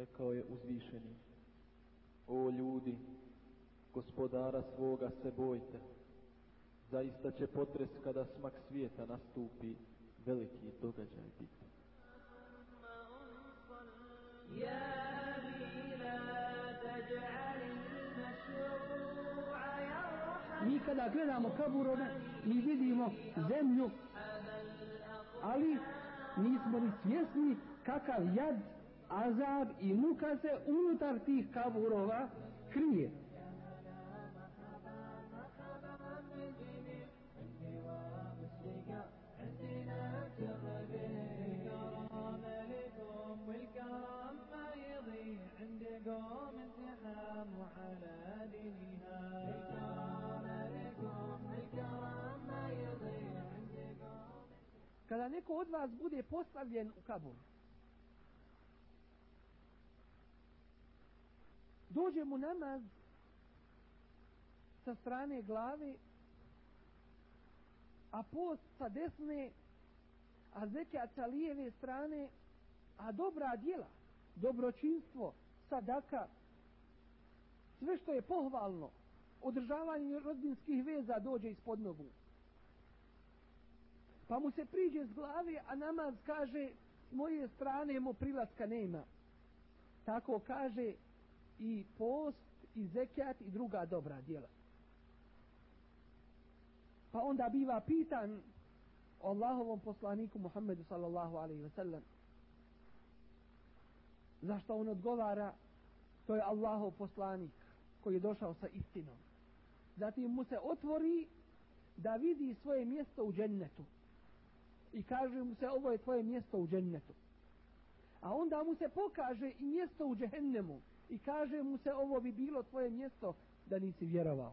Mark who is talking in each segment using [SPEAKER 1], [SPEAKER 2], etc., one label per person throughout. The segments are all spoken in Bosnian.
[SPEAKER 1] rekao je uzvišeni. O ljudi gospodara svoga se bojte. Zaista će potres kada smak svijeta nastupi veliki događaj biti.
[SPEAKER 2] Mi kada gledamo kaburove mi vidimo zemlju ali nismo ni svjesni kakav jad azab i muka se unutar tih kaburova krije قوم التحام على دينها الكرام لكم الكرام ما يضيع Kada neko od vas bude postavljen u kabur, dođe mu namaz sa strane glave, a post sa desne, a zekat sa lijeve strane, a dobra djela, dobročinstvo, sadaka, sve što je pohvalno, održavanje rodinskih veza dođe ispod nogu. Pa mu se priđe s glave, a namaz kaže, s moje strane mu prilaska nema. Tako kaže i post, i zekat i druga dobra djela. Pa onda biva pitan Allahovom poslaniku Muhammedu sallallahu alaihi ve sellem zašto on odgovara to je Allahov poslanik koji je došao sa istinom. Zatim mu se otvori da vidi svoje mjesto u džennetu. I kaže mu se ovo je tvoje mjesto u džennetu. A onda mu se pokaže i mjesto u džehennemu i kaže mu se ovo bi bilo tvoje mjesto da nisi vjerovao.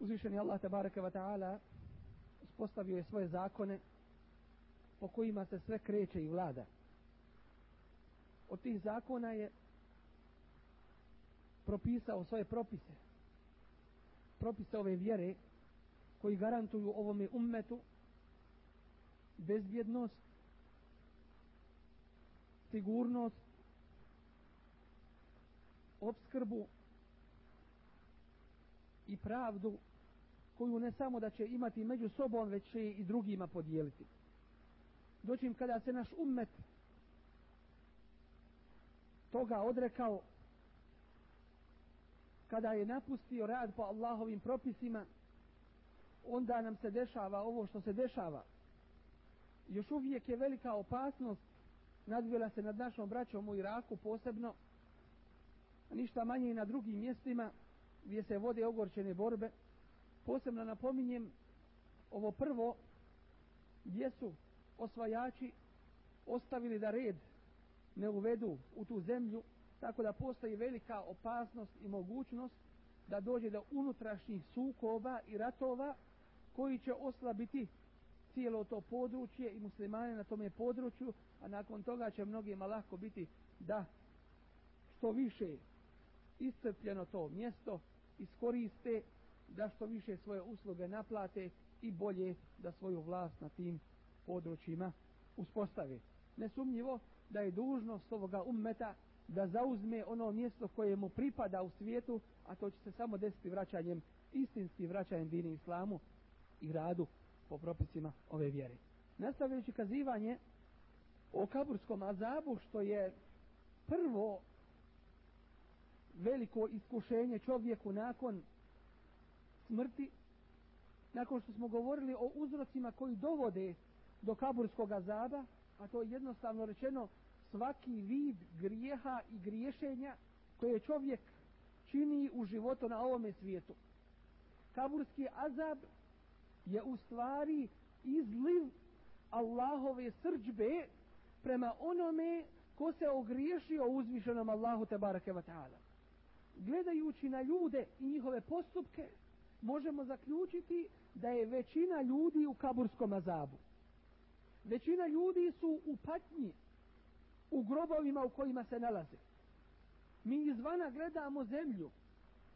[SPEAKER 2] uzvišeni Allah tabaraka wa ta'ala uspostavio je svoje zakone po kojima se sve kreće i vlada. Od tih zakona je propisao svoje propise. Propise ove vjere koji garantuju ovome ummetu bezbjednost, sigurnost, obskrbu i pravdu koju ne samo da će imati među sobom, već će i drugima podijeliti. Doćim kada se naš ummet toga odrekao, kada je napustio rad po Allahovim propisima, onda nam se dešava ovo što se dešava. Još uvijek je velika opasnost nadvila se nad našom braćom u Iraku posebno, a ništa manje i na drugim mjestima gdje se vode ogorčene borbe. Posebno napominjem ovo prvo gdje su osvajači ostavili da red ne uvedu u tu zemlju, tako da postoji velika opasnost i mogućnost da dođe do unutrašnjih sukoba i ratova koji će oslabiti cijelo to područje i muslimane na tome području, a nakon toga će mnogima lako biti da što više iscrpljeno to mjesto iskoriste, da što više svoje usluge naplate i bolje da svoju vlast na tim područjima uspostave. Nesumnjivo da je dužnost ovoga ummeta da zauzme ono mjesto koje mu pripada u svijetu, a to će se samo desiti vraćanjem, istinski vraćanjem dini islamu i radu po propisima ove vjere. Nastavljajući kazivanje o kaburskom azabu, što je prvo veliko iskušenje čovjeku nakon smrti, nakon što smo govorili o uzrocima koji dovode do kaburskog azaba, a to je jednostavno rečeno svaki vid grijeha i griješenja koje čovjek čini u životu na ovome svijetu. Kaburski azab je u stvari izliv Allahove srđbe prema onome ko se ogriješio uzvišenom Allahu te barake wa ta'ala. Gledajući na ljude i njihove postupke, možemo zaključiti da je većina ljudi u kaburskom azabu. Većina ljudi su u patnji, u grobovima u kojima se nalaze. Mi izvana gledamo zemlju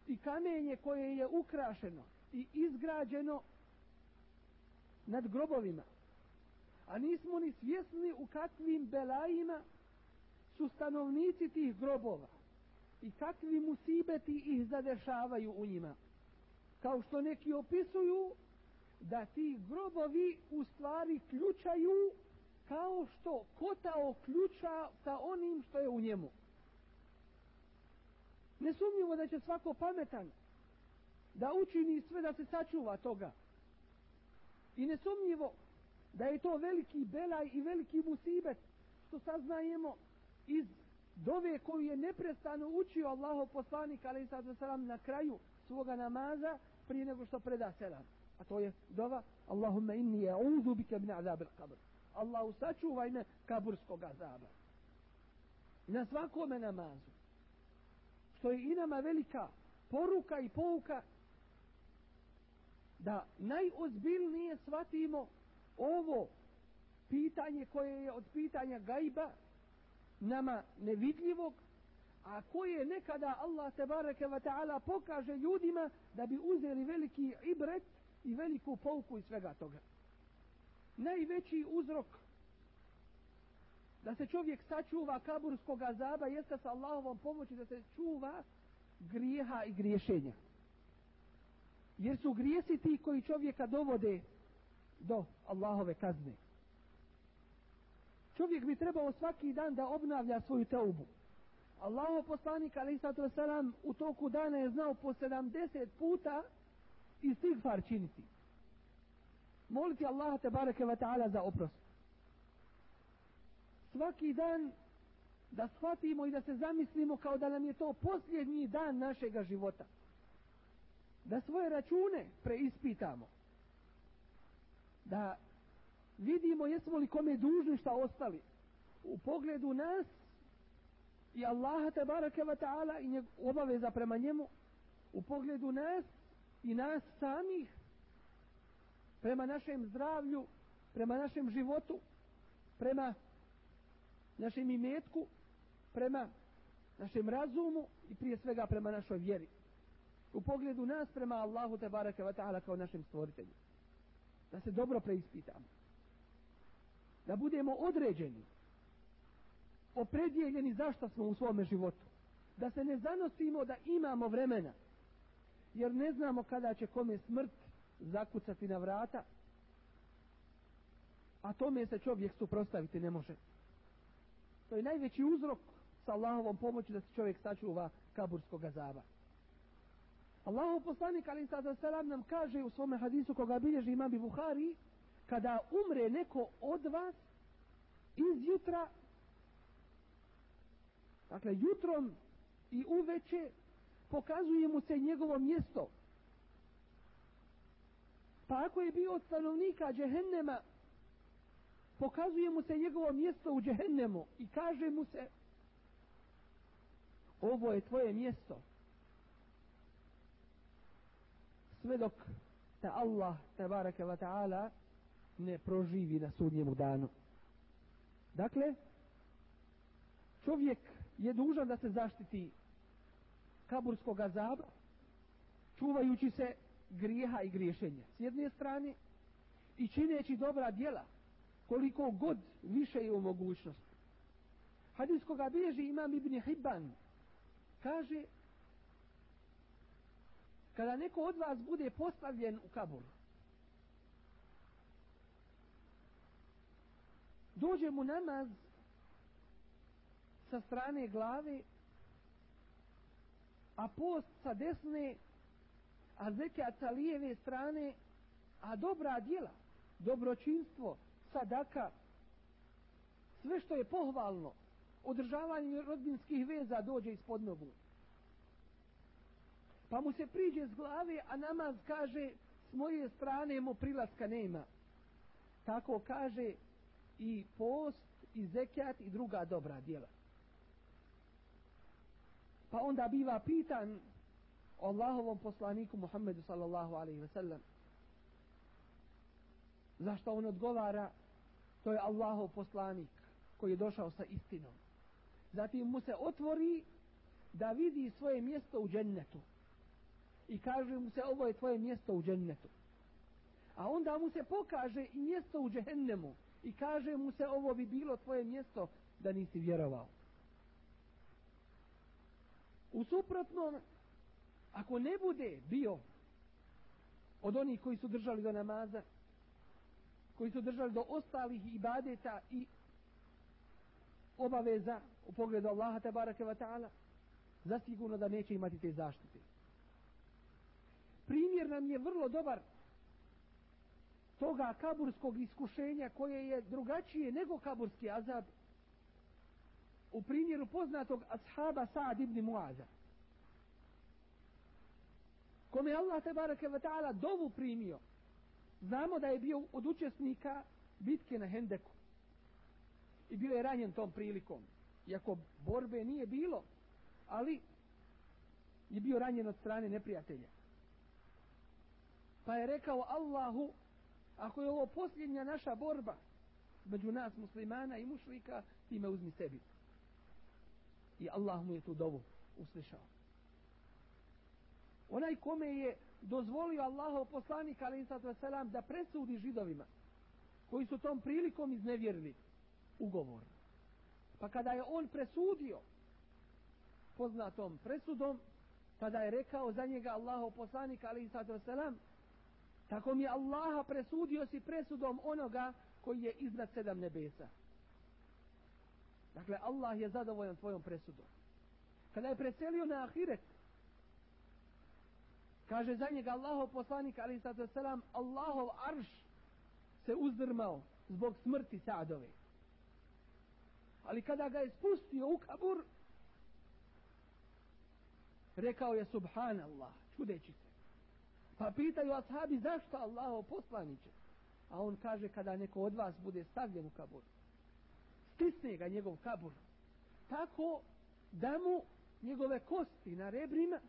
[SPEAKER 2] i kamenje koje je ukrašeno i izgrađeno nad grobovima. A nismo ni svjesni u kakvim belajima su stanovnici tih grobova i kakvi musibeti ih zadešavaju u njima. Kao što neki opisuju da ti grobovi u stvari ključaju kao što kota ključa sa onim što je u njemu. Nesumnjivo da će svako pametan da učini sve da se sačuva toga. I nesumnjivo da je to veliki belaj i veliki musibet što saznajemo iz dove koju je neprestano učio Allaho poslanik ali sad na kraju svoga namaza prije nego što preda selam. A to je dova Allahumma inni a'udhu bika min azabil qabr. Allahu sačuvaj me kaburskog azaba. Na svakome namazu. Što je i nama velika poruka i pouka da najozbiljnije shvatimo ovo pitanje koje je od pitanja gajba nama nevidljivog a koje nekada Allah te bareke ve taala pokaže ljudima da bi uzeli veliki ibret i veliku pouku iz svega toga najveći uzrok da se čovjek sačuva kaburskog azaba jeste sa Allahovom pomoći da se čuva grijeha i griješenja. Jer su grijesi ti koji čovjeka dovode do Allahove kazne. Čovjek bi trebao svaki dan da obnavlja svoju teubu. Allaho poslanik ali sato selam u toku dana je znao po 70 puta istighfar činiti moliti Allaha te bareke ve taala za oprost. Svaki dan da shvatimo i da se zamislimo kao da nam je to posljednji dan našega života. Da svoje račune preispitamo. Da vidimo jesmo li kome dužni šta ostali. U pogledu nas i Allaha te bareke ve taala i obaveza prema njemu u pogledu nas i nas samih prema našem zdravlju, prema našem životu, prema našem imetku, prema našem razumu i prije svega prema našoj vjeri. U pogledu nas prema Allahu te baraka wa ta'ala kao našem stvoritelju. Da se dobro preispitamo. Da budemo određeni, opredjeljeni zašto smo u svome životu. Da se ne zanosimo da imamo vremena. Jer ne znamo kada će kome smrt zakucati na vrata, a tome se čovjek suprostaviti ne može. To je najveći uzrok sa Allahovom pomoći da se čovjek sačuva kaburskog azaba. Allahov poslanik ali sada selam nam kaže u svome hadisu koga bilježi imam Buhari kada umre neko od vas iz jutra Dakle, jutrom i uveče pokazuje mu se njegovo mjesto. Pa ako je bio od stanovnika džehennema, pokazuje mu se njegovo mjesto u džehennemu i kaže mu se ovo je tvoje mjesto. Sve dok te Allah, te barake wa ta'ala, ne proživi na sudnjemu danu. Dakle, čovjek je dužan da se zaštiti kaburskog azaba, čuvajući se grijeha i griješenja. S jedne strane, i čineći dobra djela, koliko god više je u mogućnosti. Hadis koga bilježi imam Ibn Hibban, kaže, kada neko od vas bude postavljen u kabur, dođe mu namaz sa strane glave, a post sa desne, a zekat sa lijeve strane, a dobra djela, dobročinstvo, sadaka, sve što je pohvalno, održavanje rodbinskih veza dođe ispod nogu. Pa mu se priđe s glave, a namaz kaže, s moje strane mu prilaska nema. Tako kaže i post, i zekat, i druga dobra djela. Pa onda biva pitan Allahovom poslaniku Muhammedu sallallahu alaihi ve sellem. Zašto on odgovara? To je Allahov poslanik koji je došao sa istinom. Zatim mu se otvori da vidi svoje mjesto u džennetu. I kaže mu se ovo je tvoje mjesto u džennetu. A onda mu se pokaže i mjesto u džehennemu. I kaže mu se ovo bi bilo tvoje mjesto da nisi vjerovao u suprotnom ako ne bude bio od onih koji su držali do namaza koji su držali do ostalih ibadeta i obaveza u pogledu Allaha te wa ta'ala zasigurno da neće imati te zaštite. Primjer nam je vrlo dobar toga kaburskog iskušenja koje je drugačije nego kaburski azab u primjeru poznatog ashaba Sa'ad ibn Muaza kome Allah te ve ta'ala dovu primio. Znamo da je bio od učesnika bitke na Hendeku. I bio je ranjen tom prilikom. Iako borbe nije bilo ali je bio ranjen od strane neprijatelja. Pa je rekao Allahu ako je ovo posljednja naša borba među nas muslimana i mušlika ti me uzmi sebi i Allah mu je tu dovu uslišao. Onaj kome je dozvolio Allahov poslanik ali selam da presudi židovima koji su tom prilikom iznevjerili ugovor. Pa kada je on presudio poznatom presudom tada je rekao za njega Allahov poslanik ali selam tako mi je Allaha presudio si presudom onoga koji je iznad sedam nebesa dakle Allah je zadovoljan tvojom presudom kada je preselio na ahiret Kaže za njega Allahov poslanik ali sada selam Allahov arš se uzdrmao zbog smrti Sadove. Ali kada ga je spustio u kabur rekao je subhanallah čudeći se. Pa pitaju ashabi zašto Allahov poslaniće? A on kaže kada neko od vas bude stavljen u kabur stisne ga njegov kabur tako da mu njegove kosti na rebrima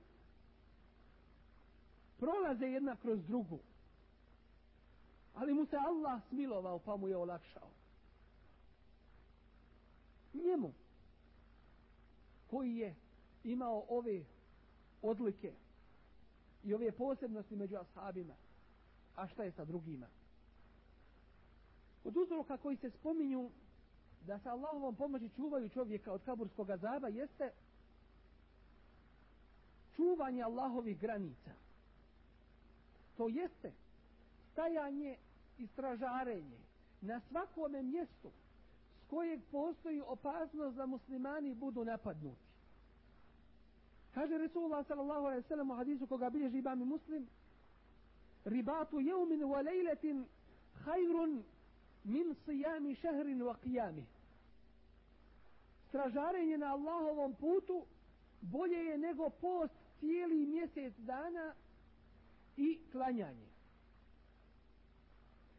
[SPEAKER 2] prolaze jedna kroz drugu. Ali mu se Allah smilovao pa mu je olakšao. Njemu koji je imao ove odlike i ove posebnosti među ashabima, a šta je sa drugima? Od uzroka koji se spominju da sa Allahovom pomoći čuvaju čovjeka od kaburskog azaba jeste čuvanje Allahovih granica to jeste stajanje i stražarenje na svakome mjestu s kojeg postoji opasnost da muslimani budu napadnuti. Kaže Resulullah sallallahu alaihi sallam u hadisu koga bilježi imam i muslim ribatu jeumin wa lejletin hajrun min sijami šehrin wa qijamih stražarenje na Allahovom putu bolje je nego post cijeli mjesec dana i klanjanje.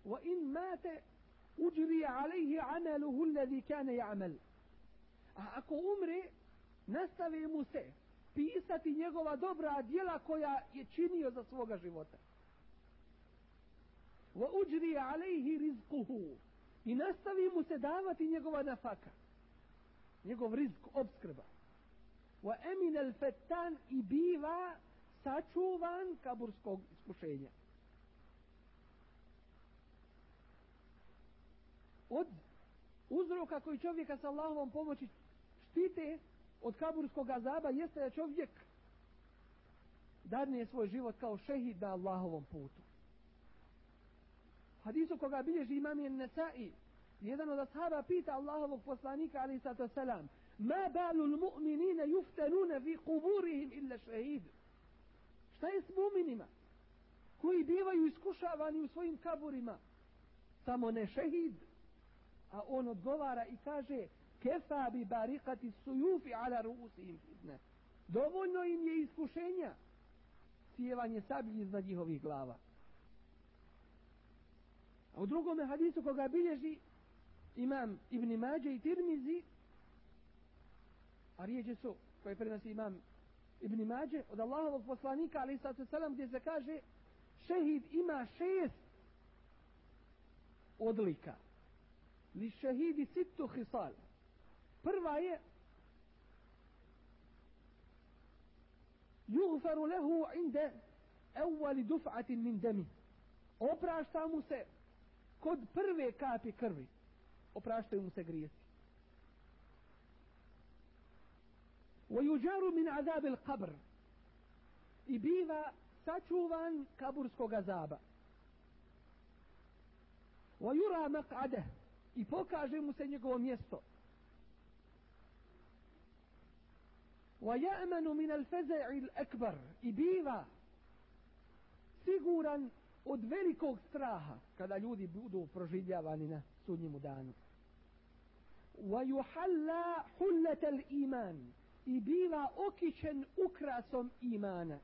[SPEAKER 2] Wa in mate uđri alaihi amaluhu alladhi kana ya'mal. A ako umre, nastave mu se pisati njegova dobra djela koja je činio za svoga života. Wa uđri alaihi rizquhu. I nastavi mu se davati njegova nafaka. Njegov rizk, obskrba. Wa emin el fetan i biva sačuvan kaburskog iskušenja. Od uzroka koji čovjeka sa Allahovom pomoći štite od kaburskog azaba jeste da čovjek dadne svoj život kao šehid na Allahovom putu. Hadisu koga bilježi imam je Nesai, jedan od ashaba pita Allahovog poslanika ali sato selam, ma balu mu'minine juftanune fi kuburihim illa šehid. Šta je s mu'minima? Koji bivaju iskušavani u svojim kaburima. Samo ne šehid. A on odgovara i kaže, kefa bi barikati sujufi ala ruusihim fitne. Dovoljno im je iskušenja. sijevanje sablji iznad njihovih glava. A u drugome hadisu koga bilježi imam Ibn Mađe i Tirmizi, a rijeđe su koje prenosi imam Ibn Mađe od Allahovog poslanika, ali sa selam gdje se kaže šehid ima šest odlika. Li šehidi sittu hisal. Prva je yughfaru lahu inda awwal duf'atin min dami. Oprašta mu se kod prve kapi krvi Opraštaju mu se grijesi. ويجار من عذاب القبر i biva sačuvan kaburskog azaba. ويرى مقعده i pokaže mu se njegovo mjesto. ويأمن من الفزع الأكبر i biva siguran od velikog straha kada ljudi budu proživljavani na sudnjemu danu. ويحلى حلة الإيمان. إبيرا أوكيشا أكراسم إيمانا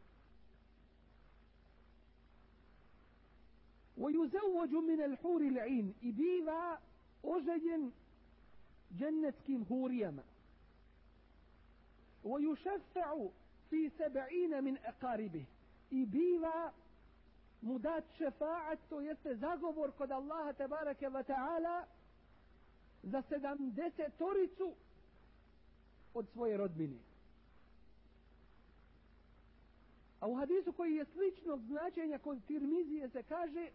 [SPEAKER 2] ويزوج من الحور العين. إبيرا أوجي جنة كيم هوريما. ويشفع في سبعين من أقاربه. إبيرا مدات شفاعة يستزاغبر قد الله تبارك وتعالى za sedamdesetoricu od svoje rodbine. A u hadisu koji je sličnog značenja kod Tirmizije se kaže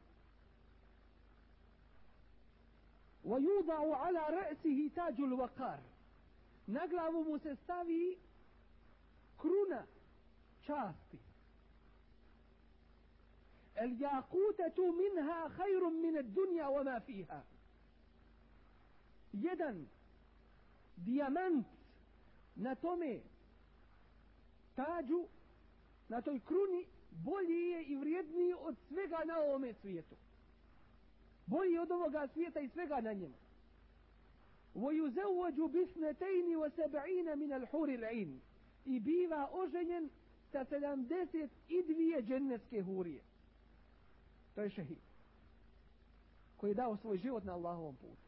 [SPEAKER 2] وَيُوضَعُ عَلَى رَأْسِهِ تَاجُ الْوَقَارِ Na glavu mu se stavi kruna časti. الْيَاقُوتَةُ مِنْهَا خَيْرٌ مِنَ الدُّنْيَا وَمَا فِيهَا Jedan dijamant na tome tađu, na toj kruni, bolji je i vrijedniji od svega na ovome svijetu. Bolji od ovoga svijeta i svega na njemu. وَيُزَوَّجُ بِسْنَتَيْنِ وَسَبْعِينَ مِنَ الْحُورِ الْعِينِ I biva oženjen sa 72 džennetske hurije. To je šehid. Koji je dao svoj život na Allahovom putu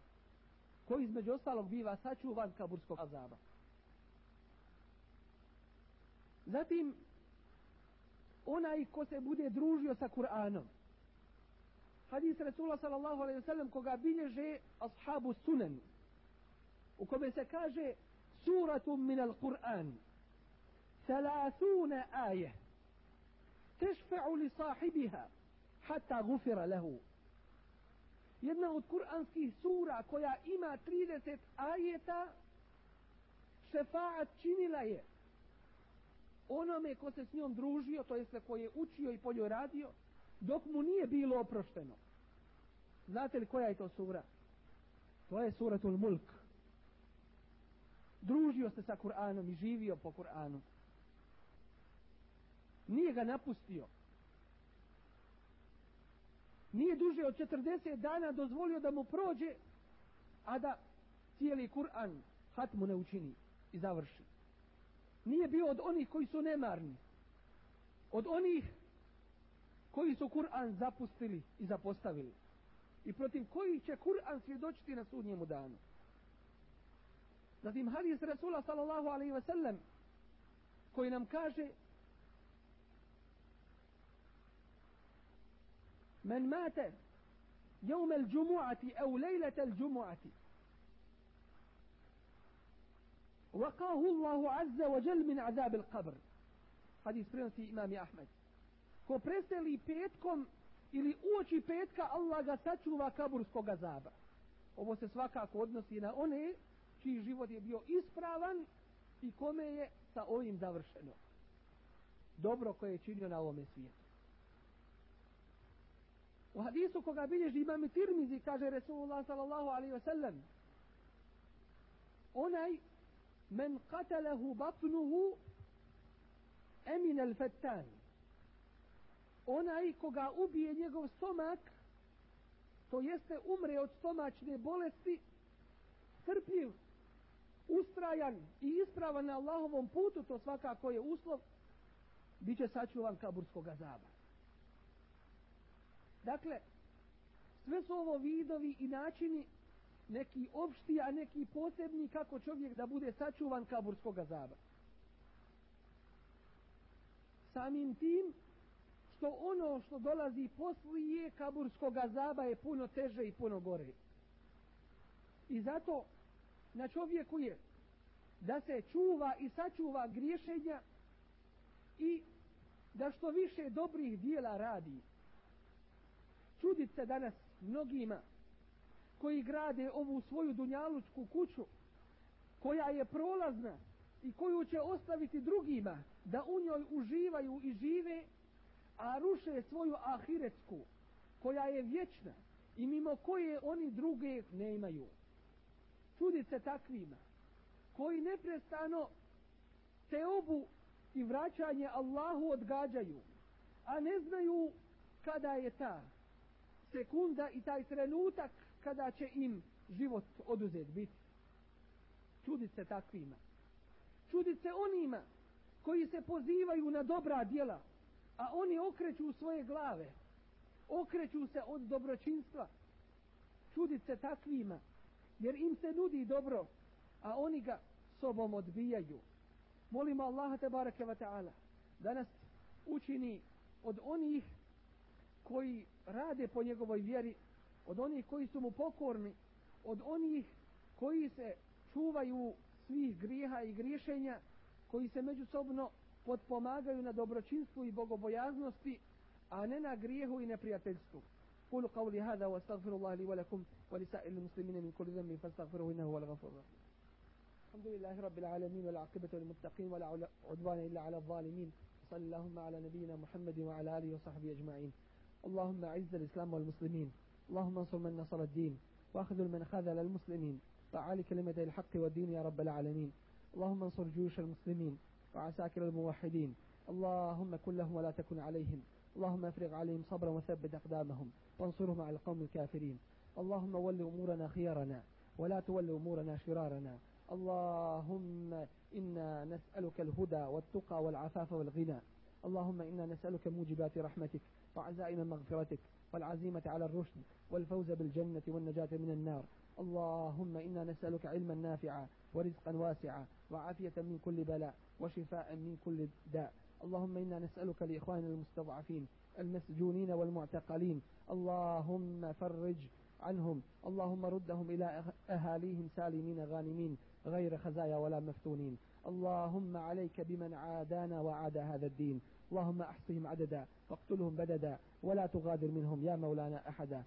[SPEAKER 2] koji između ostalog biva sačuvan kaburskog azaba. Zatim, onaj ko se bude družio sa Kur'anom. Hadis Rasula sallallahu alaihi sallam koga bilježe ashabu sunan. U kome se kaže suratum min al Kur'an. Thalathuna aje. tešfe'u li sahibiha hatta gufira lehu jedna od kuranskih sura koja ima 30 ajeta šefaat činila je onome ko se s njom družio to jeste ko je učio i poljo radio dok mu nije bilo oprošteno. Znate li koja je to sura? To je suratul mulk. Družio se sa Kur'anom i živio po Kur'anu. Nije ga napustio nije duže od 40 dana dozvolio da mu prođe, a da cijeli Kur'an hatmu ne učini i završi. Nije bio od onih koji su nemarni. Od onih koji su Kur'an zapustili i zapostavili. I protiv koji će Kur'an svjedočiti na sudnjemu danu. Zatim hadis Rasula sallallahu alaihi ve sellem koji nam kaže Men mate يوم الجمعة أو ليلة الجمعة وقاه الله عز وجل من عذاب القبر حديث prenosi imam Ahmed ko preseli petkom ili uoči petka Allah ga sačuva kaburskog azaba ovo se svakako odnosi na one čiji život je bio ispravan i kome je sa ovim završeno dobro koje je činio na ovome svijetu U hadisu koga bilježi imam Tirmizi, kaže Resulullah sallallahu alaihi wasallam, onaj men katalehu batnuhu emin el fettan. Onaj koga ubije njegov stomak, to jeste umre od stomačne bolesti, trpljiv, ustrajan i ispravan na Allahovom putu, to svakako je uslov, bit će sačuvan kaburskog azaba. Dakle, sve su ovo vidovi i načini neki opšti, a neki posebni kako čovjek da bude sačuvan kaburskog azaba. Samim tim što ono što dolazi poslije kaburskog azaba je puno teže i puno gore. I zato na čovjeku je da se čuva i sačuva griješenja i da što više dobrih dijela radi čudit se danas mnogima koji grade ovu svoju dunjalučku kuću koja je prolazna i koju će ostaviti drugima da u njoj uživaju i žive a ruše svoju ahiretsku koja je vječna i mimo koje oni druge ne imaju čudit se takvima koji neprestano te obu i vraćanje Allahu odgađaju a ne znaju kada je ta sekunda i taj trenutak kada će im život oduzet biti. Čudit se takvima. Čudit se onima koji se pozivaju na dobra djela, a oni okreću svoje glave, okreću se od dobročinstva. Čudit se takvima, jer im se nudi dobro, a oni ga sobom odbijaju. Molimo Allaha te bareke wa ta'ala da nas učini od onih koji rade po njegovoj vjeri, od onih koji su mu pokorni, od onih koji se čuvaju svih grijeha i griješenja, koji se međusobno podpomagaju na dobročinstvu i bogobojaznosti, a ne na grijehu i neprijateljstvu. قولوا قولي هذا واستغفر الله لي ولكم ولسائر المسلمين من كل ذنب فاستغفروه انه هو الغفور الرحيم. الحمد لله رب العالمين والعاقبة للمتقين ولا عدوان الا على الظالمين. صلى اللهم على نبينا محمد وعلى اله وصحبه اجمعين. اللهم أعز الإسلام والمسلمين. اللهم انصر من نصر الدين. واخذل من خذل المسلمين. فعالي كلمة الحق والدين يا رب العالمين. اللهم انصر جيوش المسلمين وعساكر الموحدين. اللهم كن لهم ولا تكن عليهم. اللهم افرغ عليهم صبرا وثبت أقدامهم. وانصرهم على القوم الكافرين. اللهم ول أمورنا خيارنا. ولا تول أمورنا شرارنا. اللهم إنا نسألك الهدى والتقى والعفاف والغنى. اللهم إنا نسألك موجبات رحمتك. وعزائم مغفرتك والعزيمة على الرشد والفوز بالجنة والنجاة من النار. اللهم إنا نسألك علما نافعا ورزقا واسعا وعافية من كل بلاء وشفاء من كل داء. اللهم إنا نسألك لإخواننا المستضعفين المسجونين والمعتقلين. اللهم فرج عنهم. اللهم ردهم إلى أهاليهم سالمين غانمين غير خزايا ولا مفتونين. اللهم عليك بمن عادانا وعاد هذا الدين. اللهم أحصهم عددا واقتلهم بددا ولا تغادر منهم يا مولانا أحدا.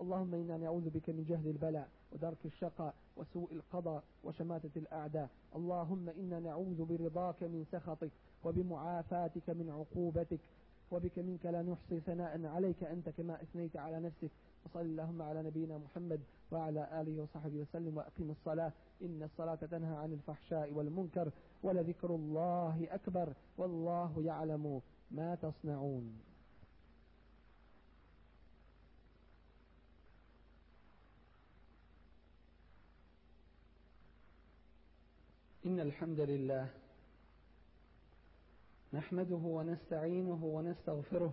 [SPEAKER 2] اللهم إنا نعوذ بك من جهد البلاء ودرك الشقاء وسوء القضاء وشماتة الأعداء. اللهم إنا نعوذ برضاك من سخطك وبمعافاتك من عقوبتك وبك منك لا نحصي ثناء عليك أنت كما أثنيت على نفسك. وصل اللهم على نبينا محمد وعلى آله وصحبه وسلم وأقيم الصلاة. إن الصلاة تنهى عن الفحشاء والمنكر ولذكر الله أكبر والله يعلم ما تصنعون. إن الحمد لله نحمده ونستعينه ونستغفره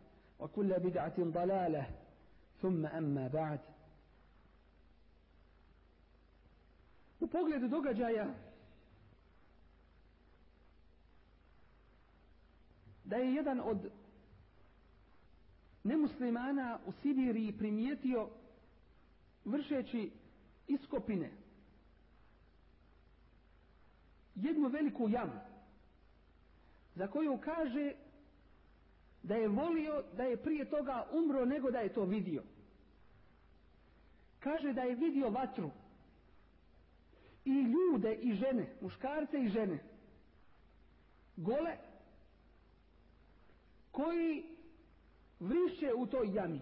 [SPEAKER 2] وكل بدعة ضلالة ثم أما بعد U pogledu događaja da je jedan od nemuslimana u Sibiriji primijetio vršeći iskopine jednu veliku jamu za koju kaže da je volio da je prije toga umro nego da je to vidio. Kaže da je vidio vatru i ljude i žene, muškarce i žene, gole, koji vrišće u toj jami.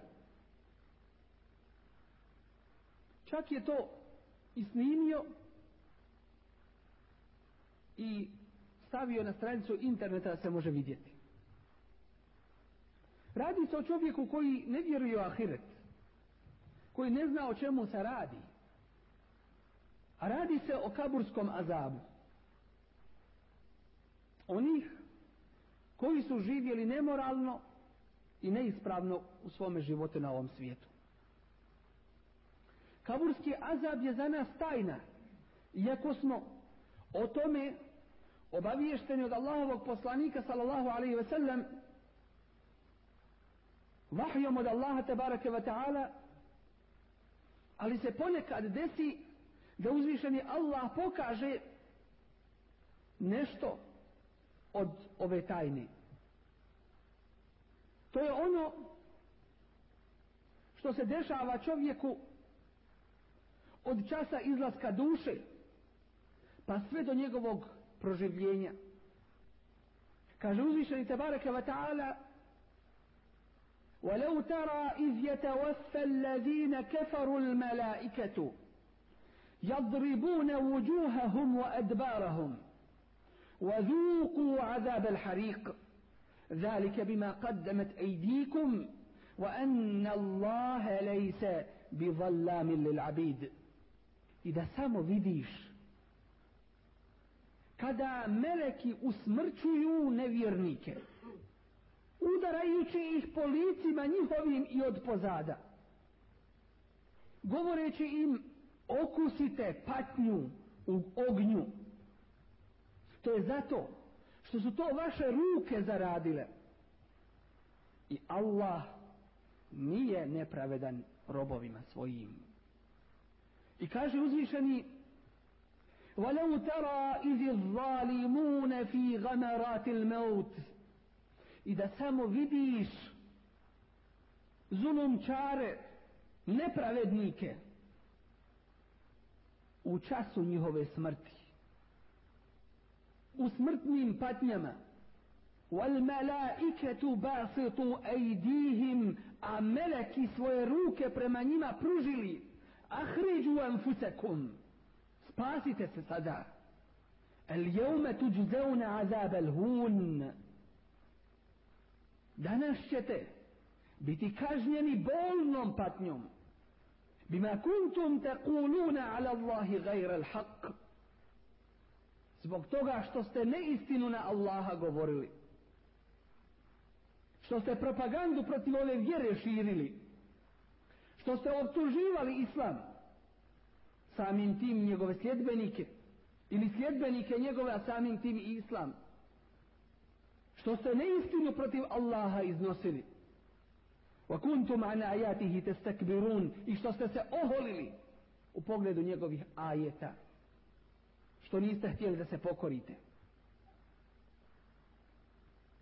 [SPEAKER 2] Čak je to i snimio i stavio na stranicu interneta da se može vidjeti. Radi se o čovjeku koji ne vjeruje u ahiret, koji ne zna o čemu se radi. A radi se o kaburskom azabu. Onih koji su živjeli nemoralno i neispravno u svome životu na ovom svijetu. Kaburski azab je za nas tajna, iako smo o tome obaviješteni od Allahovog poslanika sallallahu alaihi ve sellem vahijom od Allaha tabaraka wa ta'ala ali se ponekad desi da uzvišeni Allah pokaže nešto od ove tajne. To je ono što se dešava čovjeku od časa izlaska duše pa sve do njegovog proživljenja. Kaže uzvišeni tabaraka wa ta'ala ولو ترى إذ يتوفى الذين كفروا الملائكة يضربون وجوههم وأدبارهم وذوقوا عذاب الحريق. ذلك بما قدمت أيديكم وأن الله ليس بظلام للعبيد. إذا سامو vidiš kada meleki usmrćuju nevjernike udarajući ih po licima njihovim i od pozada govoreći im okusite patnju u ognju to je zato što su to vaše ruke zaradile i Allah nije nepravedan robovima svojim i kaže uzvišeni ولو ترى إذ الظالمون في غمرات الموت i da samo vidiš zulumčare, nepravednike u času njihove smrti. U smrtnim patnjama. وَالْمَلَائِكَةُ malaikatu أَيْدِيهِمْ a meleki svoje ruke prema njima pružili. Ahriju أَنْفُسَكُمْ spasite se sada. الْيَوْمَ تُجْزَوْنَ عَذَابَ azab danas ćete biti kažnjeni bolnom patnjom. Bima kuntum taquluna ala Allahi gajra l'haq. zbog toga što ste neistinu na Allaha govorili. Što ste propagandu protiv ove vjere širili. Što ste obtuživali islam. Samim tim njegove sljedbenike. Ili sljedbenike njegove, a samim tim i islam. Što ste neistinu protiv Allaha iznosili. Wa kuntum an ayatihi tastakbirun i što ste se oholili u pogledu njegovih ajeta. Što niste htjeli da se pokorite.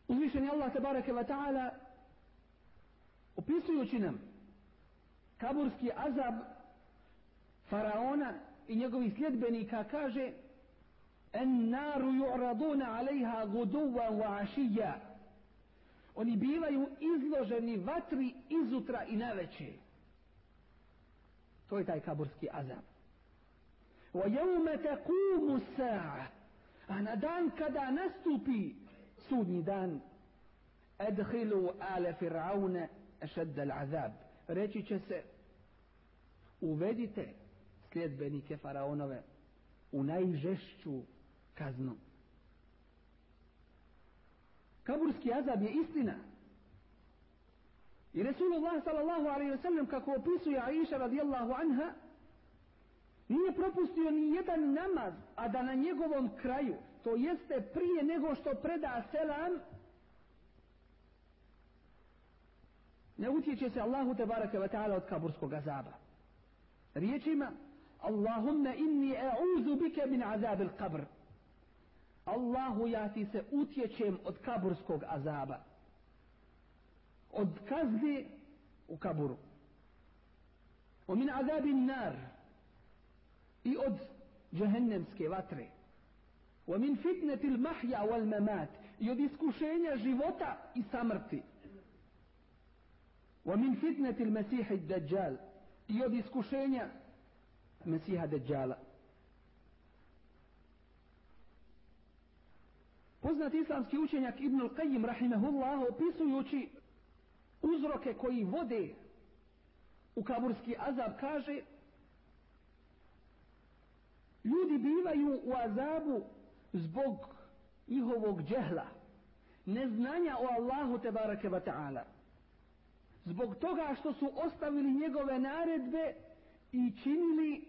[SPEAKER 2] Uzvišen je Allah tabaraka wa ta'ala opisujući nam kaburski azab faraona i njegovih sljedbenika kaže النار يعرضون عليها غدوا وعشيا oni bivaju izloženi vatri izutra i naveče. To je taj kaburski azab. Wa jevme as-sa'a a na dan kada nastupi sudnji dan adkhilu ala fir'auna ashadda al'azab. Reći će se uvedite sljedbenike faraonove u najžešću kaznom. kaburski azab je istina. I Resulullah sallallahu alaihi wa sallam kako opisuje Aisha radijallahu anha nije propustio ni jedan namaz a da na njegovom kraju to jeste prije nego što preda selam ne utječe se Allahu te barake wa ta'ala od kaburskog azaba. Riječima Allahumma inni a'udhu bika min azab al-qabr Allahu ja ti se utječem od kaburskog azaba od kazne u kaburu o min azabi nar i od džehennemske vatre o min fitneti l-mahja wal-mamat i od iskušenja života i samrti o min fitneti l-mesiha i dajjal i od iskušenja Mesiha Dejjala. Poznat islamski učenjak Ibn Al-Qayyim rahimehullah opisujući uzroke koji vode u kaburski azab kaže ljudi bivaju u azabu zbog njihovog džehla neznanja o Allahu te barake wa ta'ala zbog toga što su ostavili njegove naredbe i činili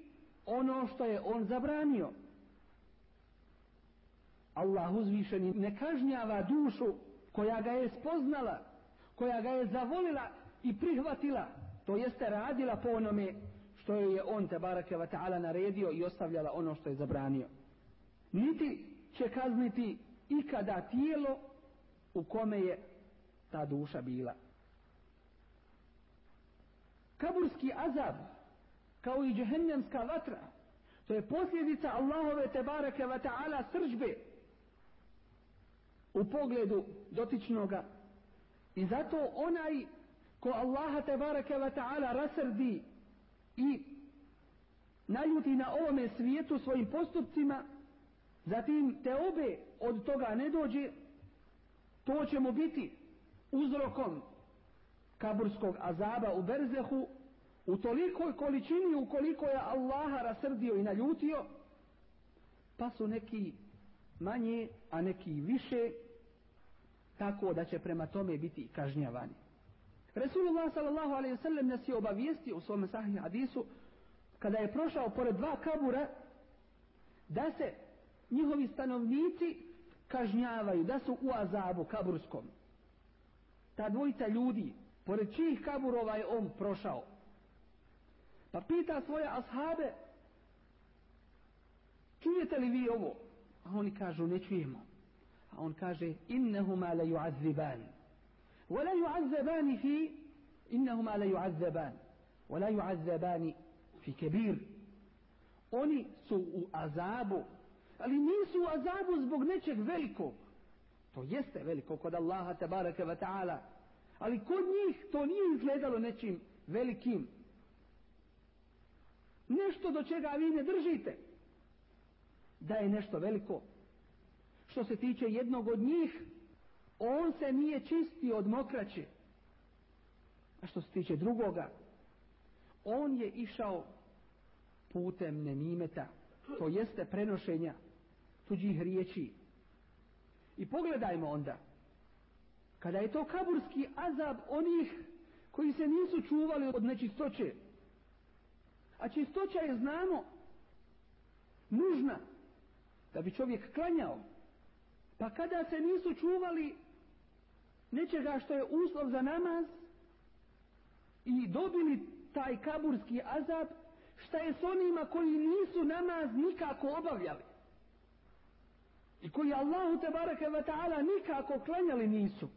[SPEAKER 2] ono što je on zabranio. Allah uzvišeni ne kažnjava dušu koja ga je spoznala, koja ga je zavolila i prihvatila, to jeste radila po onome što je on te barake wa ta'ala naredio i ostavljala ono što je zabranio. Niti će kazniti ikada tijelo u kome je ta duša bila. Kaburski azab kao i džehennemska vatra. To je posljedica Allahove tebareke wa ta'ala sržbe u pogledu dotičnoga. I zato onaj ko Allaha tebareke ve ta'ala rasrdi i naljuti na ovome svijetu svojim postupcima, zatim te obe od toga ne dođe, to će mu biti uzrokom kaburskog azaba u Berzehu u tolikoj količini ukoliko je Allaha rasrdio i naljutio, pa su neki manje, a neki više, tako da će prema tome biti kažnjavani. Resulullah sallallahu alaihi sallam nas je obavijestio u svom sahih hadisu, kada je prošao pored dva kabura, da se njihovi stanovnici kažnjavaju, da su u azabu kaburskom. Ta dvojica ljudi, pored čijih kaburova je on prošao, Pa pita svoje ashabe, čujete li vi ovo? A oni kažu, ne čujemo. A on kaže, innehuma la yu'azziban. Wa la ju'azzabani fi, innehuma la ju'azzaban. Wa la ju'azzabani fi kebir. Oni su u azabu, ali nisu u azabu zbog nečeg velikog. To jeste veliko kod Allaha tabaraka wa ta'ala. Ali kod njih to nije izgledalo nečim velikim nešto do čega vi ne držite da je nešto veliko. Što se tiče jednog od njih on se nije čistio od mokraće. A što se tiče drugoga on je išao putem nemimeta to jeste prenošenja tuđih riječi. I pogledajmo onda kada je to kaburski azab onih koji se nisu čuvali od nečistoće. A čistoća je znamo nužna da bi čovjek klanjao. Pa kada se nisu čuvali nečega što je uslov za namaz i dobili taj kaburski azab, šta je s onima koji nisu namaz nikako obavljali? I koji Allahu te barake wa ta'ala nikako klanjali nisu.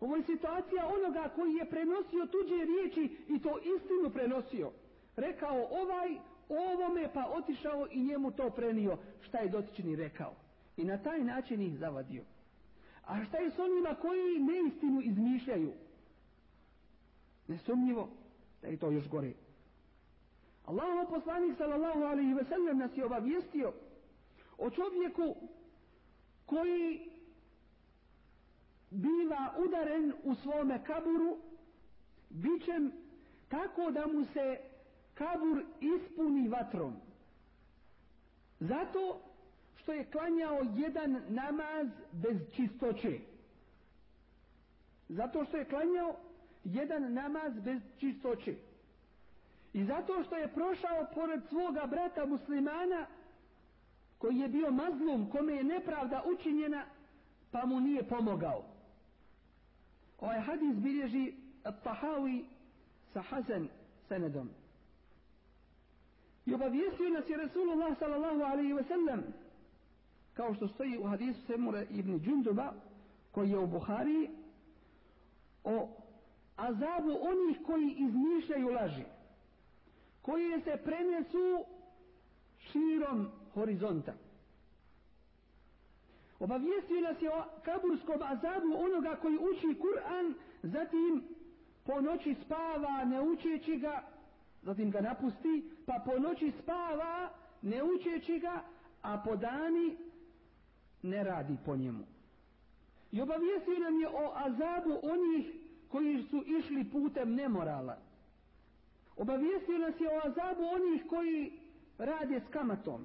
[SPEAKER 2] Ovo je situacija onoga koji je prenosio tuđe riječi i to istinu prenosio. Rekao ovaj ovome pa otišao i njemu to prenio šta je dotični rekao. I na taj način ih zavadio. A šta je s onima koji neistinu izmišljaju? Nesumnjivo da je to još gore. Allahu poslanik sallallahu alaihi ve sellem nas je obavijestio o čovjeku koji biva udaren u svome kaburu bićem tako da mu se kabur ispuni vatrom. Zato što je klanjao jedan namaz bez čistoće. Zato što je klanjao jedan namaz bez čistoće. I zato što je prošao pored svoga brata muslimana koji je bio mazlum, kome je nepravda učinjena, pa mu nije pomogao. Ovaj hadis bilježi Tahawi sa Hasan senedom. I obavijestio nas je Rasulullah sallallahu alaihi wa sallam kao što stoji u hadisu Semura ibn Đunduba koji je u Buhari o azabu onih koji izmišljaju laži koji se prenesu širom horizonta. Obavijestio nas je o kaburskom azabu onoga koji uči Kur'an, zatim po noći spava ne učeći ga, zatim ga napusti, pa po noći spava ne učeći ga, a po dani ne radi po njemu. I obavijestio nam je o azabu onih koji su išli putem nemorala. Obavijestio nas je o azabu onih koji rade s kamatom.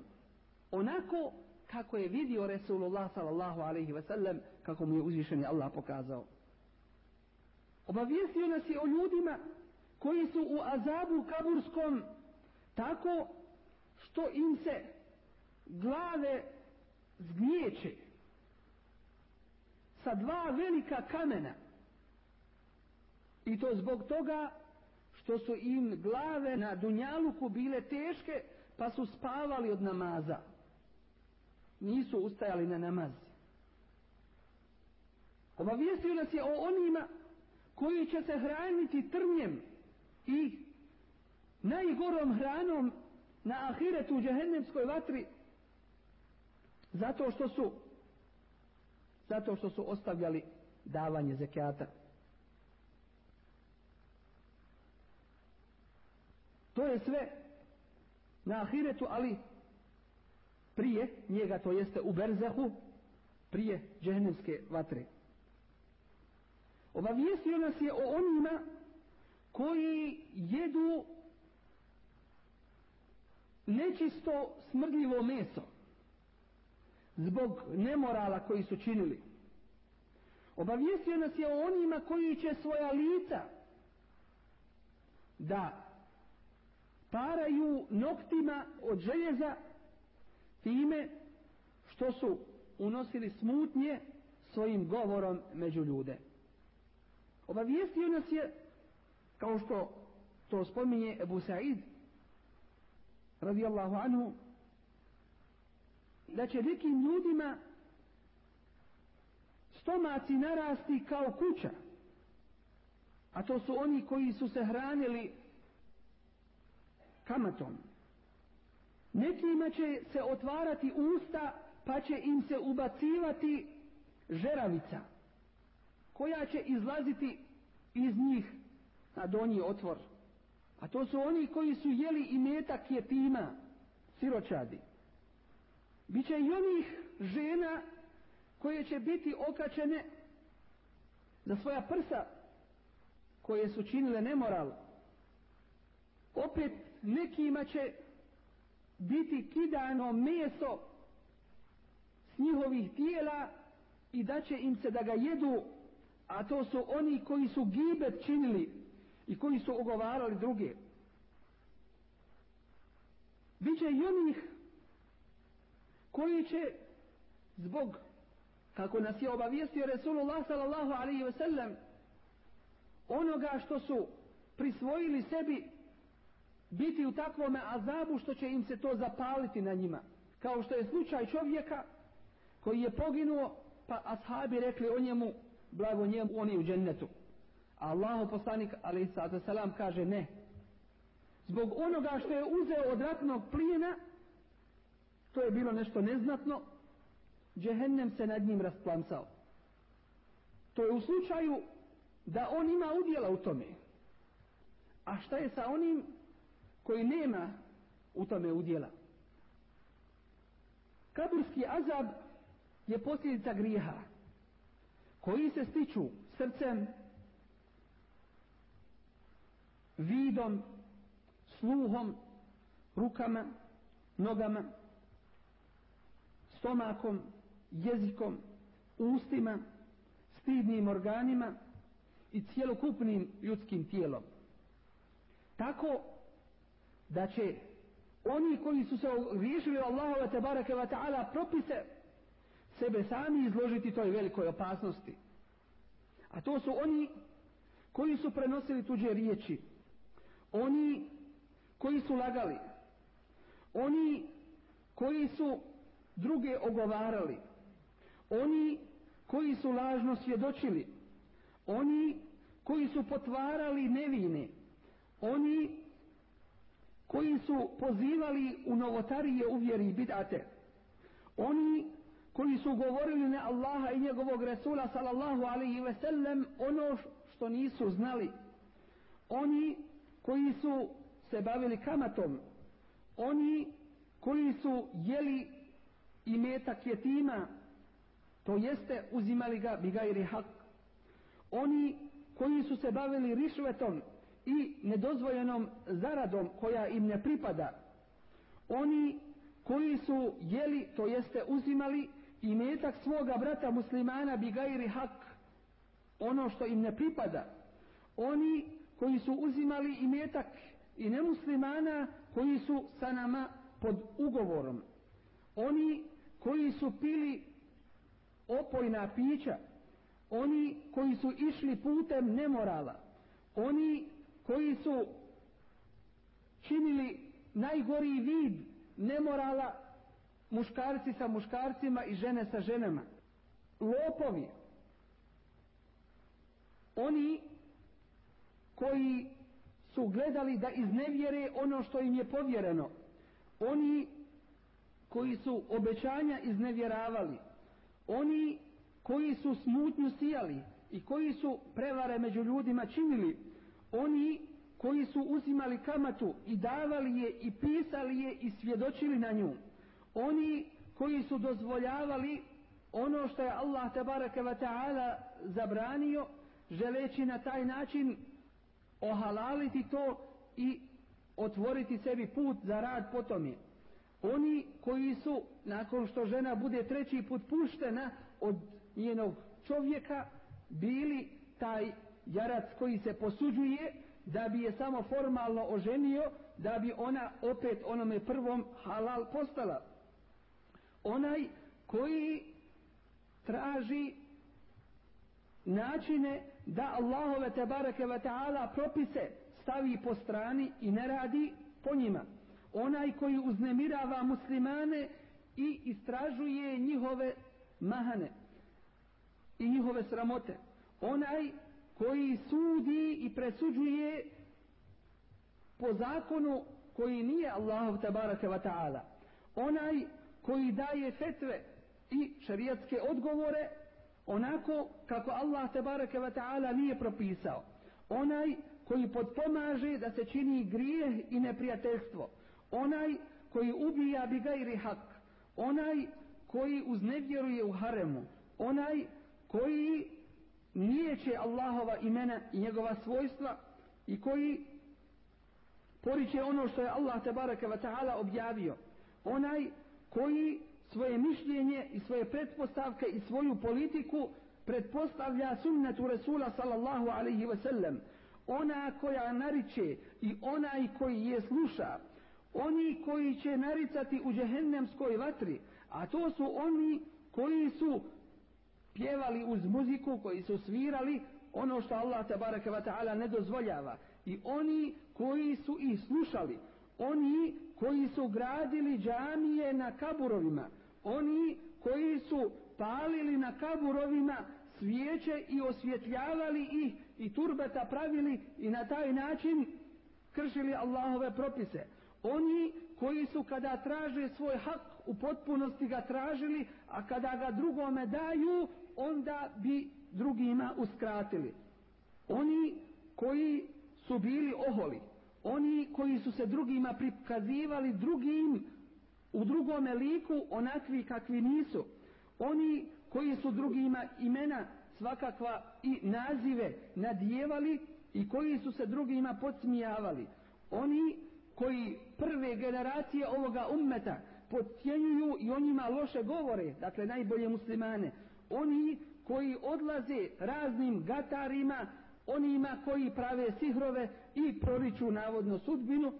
[SPEAKER 2] Onako kako je vidio Resulullah sallallahu alaihi ve sellem, kako mu je uzvišeni Allah pokazao. Obavijestio nas je o ljudima koji su u azabu kaburskom tako što im se glave zgnječe sa dva velika kamena. I to zbog toga što su im glave na dunjaluku bile teške pa su spavali od namaza. Nisu ustajali na namaz. Obavijestio nas je o onima koji će se hraniti trnjem i najgorom hranom na ahiretu u džehennemskoj vatri zato što su zato što su ostavljali davanje zekijata. To je sve na ahiretu, ali prije njega, to jeste u Berzehu, prije džehennemske vatre. Obavijestio nas je o onima koji jedu nečisto smrdljivo meso zbog nemorala koji su činili. Obavijestio nas je o onima koji će svoja lica da paraju noktima od željeza time što su unosili smutnje svojim govorom među ljude. Obavijestio nas je, kao što to spominje Ebu Sa'id, radijallahu anhu, da će nekim ljudima stomaci narasti kao kuća. A to su oni koji su se hranili kamatom. Nekima će se otvarati usta pa će im se ubacivati žeravica koja će izlaziti iz njih na donji otvor. A to su oni koji su jeli i metak jetima, siročadi. Biće i onih žena koje će biti okačene za svoja prsa koje su činile nemoral. Opet nekima će biti kidano meso s njihovih tijela i da će im se da ga jedu, a to su oni koji su gibet činili i koji su ogovarali druge. Biće i onih koji će zbog kako nas je obavijestio Resulullah sallallahu alaihi ve sellem onoga što su prisvojili sebi biti u takvome azabu što će im se to zapaliti na njima kao što je slučaj čovjeka koji je poginuo pa ashabi rekli o njemu blago njemu oni u džennetu a Allahu poslanik alaihi selam kaže ne. Zbog onoga što je uzeo od ratnog plijena to je bilo nešto neznatno džehennem se nad njim rasplamsao. To je u slučaju da on ima udjela u tome. A šta je sa onim koji nema u tome udjela? Kaburski azab je posljedica grijeha koji se stiču srcem vidom sluhom rukama nogama stomakom jezikom ustima stidnim organima i cjelokupnim ljudskim tijelom. Tako da će oni koji su se riješili Allahove te barake wa ta'ala propise sebe sami izložiti toj velikoj opasnosti. A to su oni koji su prenosili tuđe riječi oni koji su lagali. Oni koji su druge ogovarali. Oni koji su lažno svjedočili. Oni koji su potvarali nevine. Oni koji su pozivali u novotarije uvjeri bidate. Oni koji su govorili na Allaha i njegovog Resula sallallahu alaihi ve sellem ono što nisu znali. Oni koji su se bavili kamatom oni koji su jeli i metak jetima to jeste uzimali ga bigajri hak oni koji su se bavili rišvetom i nedozvoljenom zaradom koja im ne pripada oni koji su jeli to jeste uzimali i metak svoga brata muslimana bigajri hak ono što im ne pripada oni koji su uzimali i metak i nemuslimana koji su sa nama pod ugovorom. Oni koji su pili opojna pića oni koji su išli putem nemorala oni koji su činili najgoriji vid nemorala muškarci sa muškarcima i žene sa ženama. Lopovi. Oni koji su gledali da iznevjere ono što im je povjereno. Oni koji su obećanja iznevjeravali. Oni koji su smutnju sijali i koji su prevare među ljudima činili. Oni koji su uzimali kamatu i davali je i pisali je i svjedočili na nju. Oni koji su dozvoljavali ono što je Allah tabaraka wa ta'ala zabranio želeći na taj način ohalaliti to i otvoriti sebi put za rad potom je. Oni koji su, nakon što žena bude treći put puštena od njenog čovjeka, bili taj jarac koji se posuđuje da bi je samo formalno oženio, da bi ona opet onome prvom halal postala. Onaj koji traži načine da Allahove te bareke ve taala propise stavi po strani i ne radi po njima. Onaj koji uznemirava muslimane i istražuje njihove mahane i njihove sramote. Onaj koji sudi i presuđuje po zakonu koji nije Allahov tabaraka wa ta'ala. Onaj koji daje fetve i šarijatske odgovore onako kako Allah te bareke ve taala nije propisao. Onaj koji podpomaže da se čini grijeh i neprijateljstvo. Onaj koji ubija bi hak. Onaj koji uznevjeruje u haremu. Onaj koji nijeće Allahova imena i njegova svojstva i koji poriče ono što je Allah te bareke ve taala objavio. Onaj koji svoje mišljenje i svoje pretpostavke i svoju politiku pretpostavlja sunnetu Resula sallallahu alaihi ve sellem. Ona koja nariče i onaj koji je sluša. Oni koji će naricati u džehennemskoj vatri A to su oni koji su pjevali uz muziku, koji su svirali ono što Allah tabaraka wa ta'ala ne dozvoljava. I oni koji su ih slušali, oni koji su gradili džamije na kaburovima, oni koji su palili na kaburovima svijeće i osvjetljavali ih i turbeta pravili i na taj način kršili Allahove propise. Oni koji su kada traže svoj hak u potpunosti ga tražili, a kada ga drugome daju, onda bi drugima uskratili. Oni koji su bili oholi, oni koji su se drugima prikazivali drugim u drugome liku onakvi kakvi nisu, oni koji su drugima imena svakakva i nazive nadjevali i koji su se drugima podsmijavali, oni koji prve generacije ovoga ummeta podcjenjuju i o njima loše govore, dakle najbolje muslimane, oni koji odlaze raznim gatarima, onima koji prave sihrove i proriču navodno sudbinu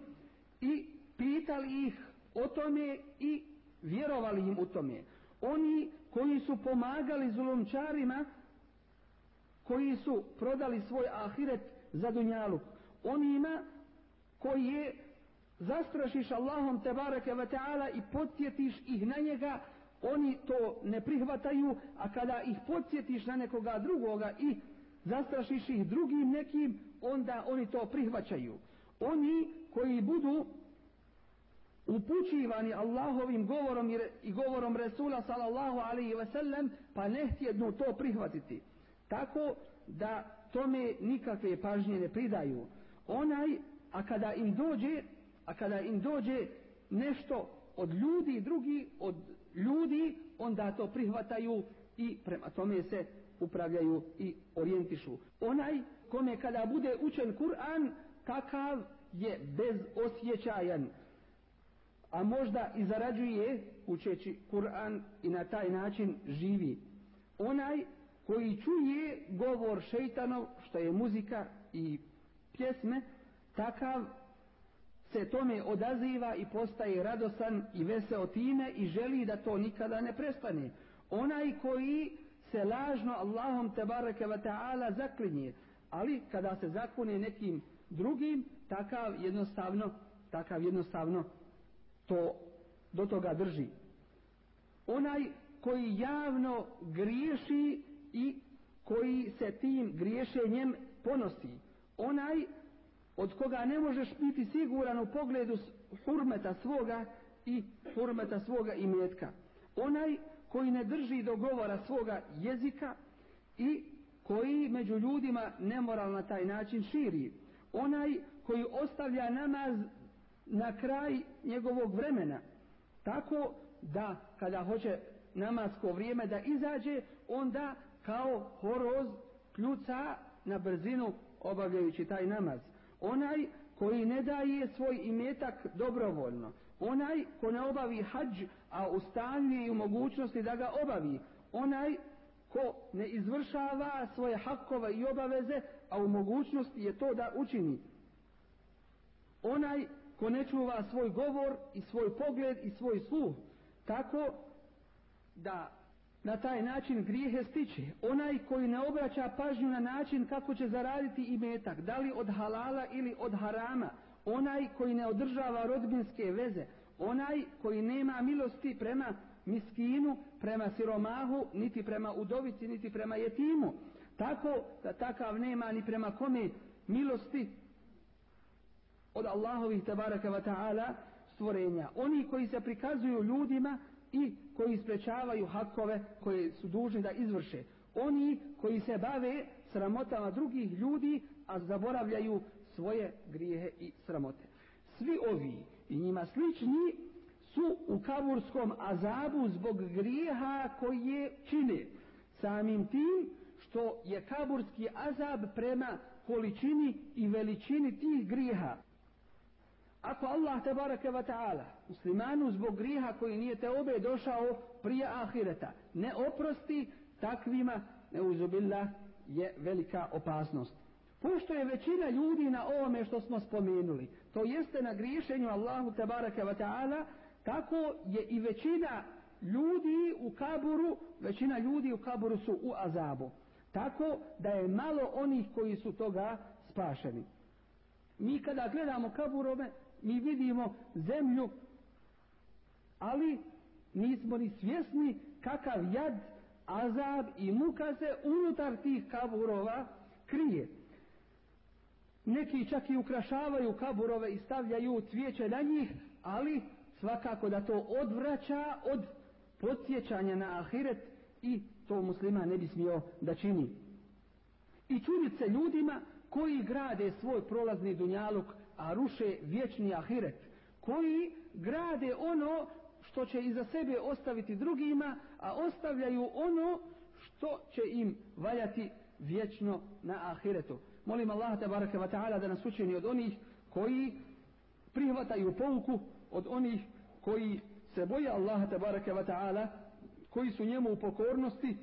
[SPEAKER 2] i pitali ih o tome i vjerovali im u tome. Oni koji su pomagali zulumčarima, koji su prodali svoj ahiret za dunjalu, onima koji je zastrašiš Allahom te bareke ve taala i podsjetiš ih na njega oni to ne prihvataju a kada ih podsjetiš na nekoga drugoga i zastrašiš ih drugim nekim onda oni to prihvaćaju oni koji budu upućivani Allahovim govorom i govorom Resula sallallahu alaihi ve sellem pa ne htjednu to prihvatiti. Tako da tome nikakve pažnje ne pridaju. Onaj a kada im dođe a kada im dođe nešto od ljudi drugi od ljudi onda to prihvataju i prema tome se upravljaju i orijentišu. Onaj kome kada bude učen Kur'an takav je bezosjećajan a možda i zarađuje učeći Kur'an i na taj način živi onaj koji čuje govor šeitanov što je muzika i pjesme takav se tome odaziva i postaje radosan i veseo time i želi da to nikada ne prestane. Onaj koji se lažno Allahom tebareke ve ta'ala zaklinje, ali kada se zakune nekim drugim, takav jednostavno, takav jednostavno to do toga drži. Onaj koji javno griješi i koji se tim griješenjem ponosi. Onaj od koga ne možeš biti siguran u pogledu hurmeta svoga i hurmeta svoga imetka. Onaj koji ne drži do govora svoga jezika i koji među ljudima nemoral na taj način širi. Onaj koji ostavlja namaz na kraj njegovog vremena. Tako da kada hoće namasko vrijeme da izađe, onda kao horoz kljuca na brzinu obavljajući taj namaz onaj koji ne daje svoj imetak dobrovoljno, onaj ko ne obavi hađ, a u stanju i u mogućnosti da ga obavi, onaj ko ne izvršava svoje hakove i obaveze, a u mogućnosti je to da učini. Onaj ko ne čuva svoj govor i svoj pogled i svoj sluh, tako da na taj način grijehe stiče. Onaj koji ne obraća pažnju na način kako će zaraditi i metak, da li od halala ili od harama, onaj koji ne održava rodbinske veze, onaj koji nema milosti prema miskinu, prema siromahu, niti prema udovici, niti prema jetimu. Tako da takav nema ni prema kome milosti od Allahovih tabaraka wa ta'ala stvorenja. Oni koji se prikazuju ljudima i koji sprečavaju hakove koje su dužni da izvrše. Oni koji se bave sramotama drugih ljudi, a zaboravljaju svoje grijehe i sramote. Svi ovi i njima slični su u kaburskom azabu zbog grijeha koje čine. Samim tim što je kaburski azab prema količini i veličini tih grijeha. Ako Allah te barake wa ta'ala muslimanu zbog griha koji nije te obe došao prije ahireta ne oprosti takvima neuzubillah je velika opasnost. Pošto je većina ljudi na ovome što smo spomenuli, to jeste na griješenju Allahu te barake wa ta'ala, tako je i većina ljudi u kaburu, većina ljudi u kaburu su u azabu. Tako da je malo onih koji su toga spašeni. Mi kada gledamo kaburove, mi vidimo zemlju, ali nismo ni svjesni kakav jad, azab i muka se unutar tih kaburova krije. Neki čak i ukrašavaju kaburove i stavljaju cvijeće na njih, ali svakako da to odvraća od podsjećanja na ahiret i to muslima ne bi smio da čini. I čudit se ljudima koji grade svoj prolazni dunjaluk, a ruše vječni ahiret. Koji grade ono što će iza sebe ostaviti drugima, a ostavljaju ono što će im valjati vječno na ahiretu. Molim Allah tabaraka wa ta'ala da nas učini od onih koji prihvataju pouku, od onih koji se boje Allaha tabaraka wa ta'ala, koji su njemu u pokornosti,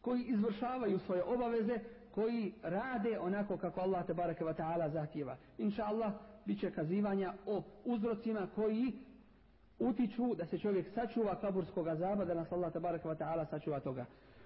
[SPEAKER 2] koji izvršavaju svoje obaveze, koji rade onako kako Allah te bareke wa ta'ala zahtjeva. Inša Allah, bit će kazivanja o uzrocima koji utiču da se čovjek sačuva kaburskog azaba, da nas Allah tabaraka wa ta'ala sačuva toga.